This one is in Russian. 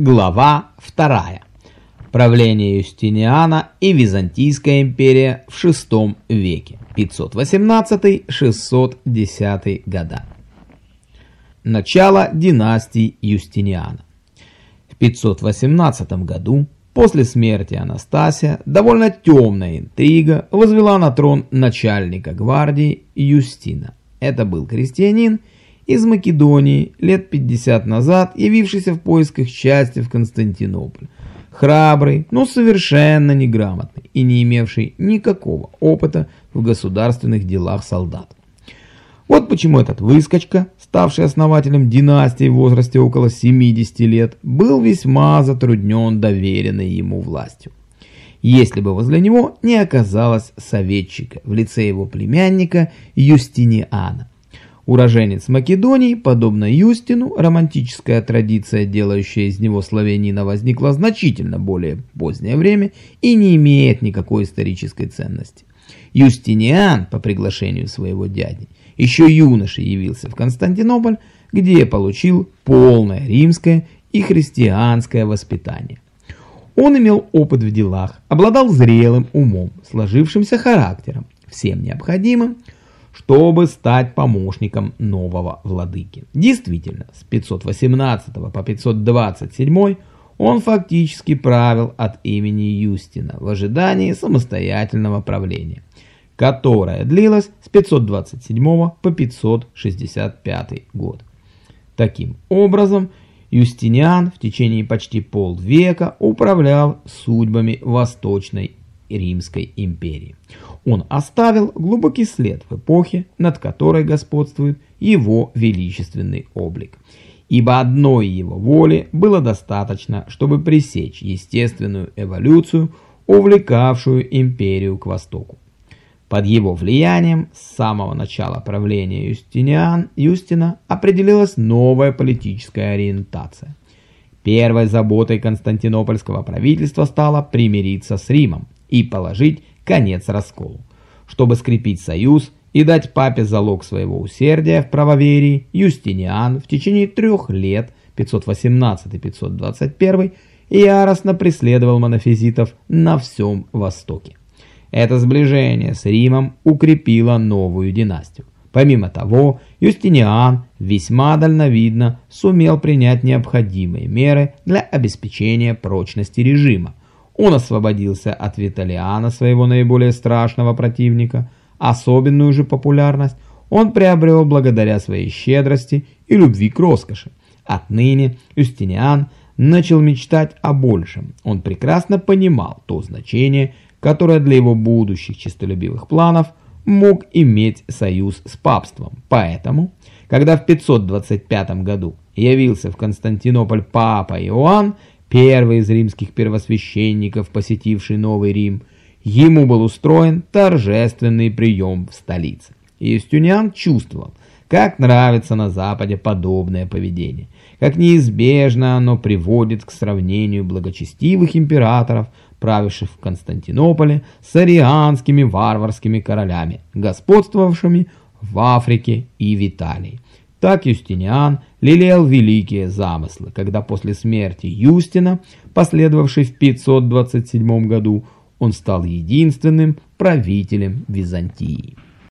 Глава 2. Правление Юстиниана и Византийская империя в VI веке. 518-610 года. Начало династии Юстиниана. В 518 году, после смерти Анастасия, довольно темная интрига возвела на трон начальника гвардии Юстина. Это был крестьянин, из Македонии лет 50 назад, явившийся в поисках счастья в Константинополь. Храбрый, но совершенно неграмотный и не имевший никакого опыта в государственных делах солдат. Вот почему этот выскочка, ставший основателем династии в возрасте около 70 лет, был весьма затруднен доверенной ему властью. Если бы возле него не оказалось советчика в лице его племянника Юстиниана, Уроженец Македонии, подобно Юстину, романтическая традиция, делающая из него славянина, возникла значительно более позднее время и не имеет никакой исторической ценности. Юстиниан, по приглашению своего дяди, еще юношей явился в Константинополь, где получил полное римское и христианское воспитание. Он имел опыт в делах, обладал зрелым умом, сложившимся характером, всем необходимым, чтобы стать помощником нового владыки. Действительно, с 518 по 527 он фактически правил от имени Юстина в ожидании самостоятельного правления, которое длилось с 527 по 565 год. Таким образом, Юстиниан в течение почти полвека управлял судьбами Восточной Римской империи. Он оставил глубокий след в эпохе, над которой господствует его величественный облик. Ибо одной его воли было достаточно, чтобы пресечь естественную эволюцию, увлекавшую империю к востоку. Под его влиянием с самого начала правления Юстиниан, Юстина определилась новая политическая ориентация. Первой заботой константинопольского правительства стало примириться с Римом, и положить конец расколу. Чтобы скрепить союз и дать папе залог своего усердия в правоверии, Юстиниан в течение трех лет 518-521 яростно преследовал монофизитов на всем Востоке. Это сближение с Римом укрепило новую династию. Помимо того, Юстиниан весьма дальновидно сумел принять необходимые меры для обеспечения прочности режима, он освободился от Виталиана, своего наиболее страшного противника. Особенную же популярность он приобрел благодаря своей щедрости и любви к роскоши. Отныне Юстиниан начал мечтать о большем. Он прекрасно понимал то значение, которое для его будущих честолюбивых планов мог иметь союз с папством. Поэтому, когда в 525 году явился в Константинополь папа Иоанн, первый из римских первосвященников, посетивший Новый Рим, ему был устроен торжественный прием в столице. И чувствовал, как нравится на Западе подобное поведение, как неизбежно оно приводит к сравнению благочестивых императоров, правивших в Константинополе, с арианскими варварскими королями, господствовавшими в Африке и в Италии. Так Юстиниан лелеял великие замыслы, когда после смерти Юстина, последовавшей в 527 году, он стал единственным правителем Византии.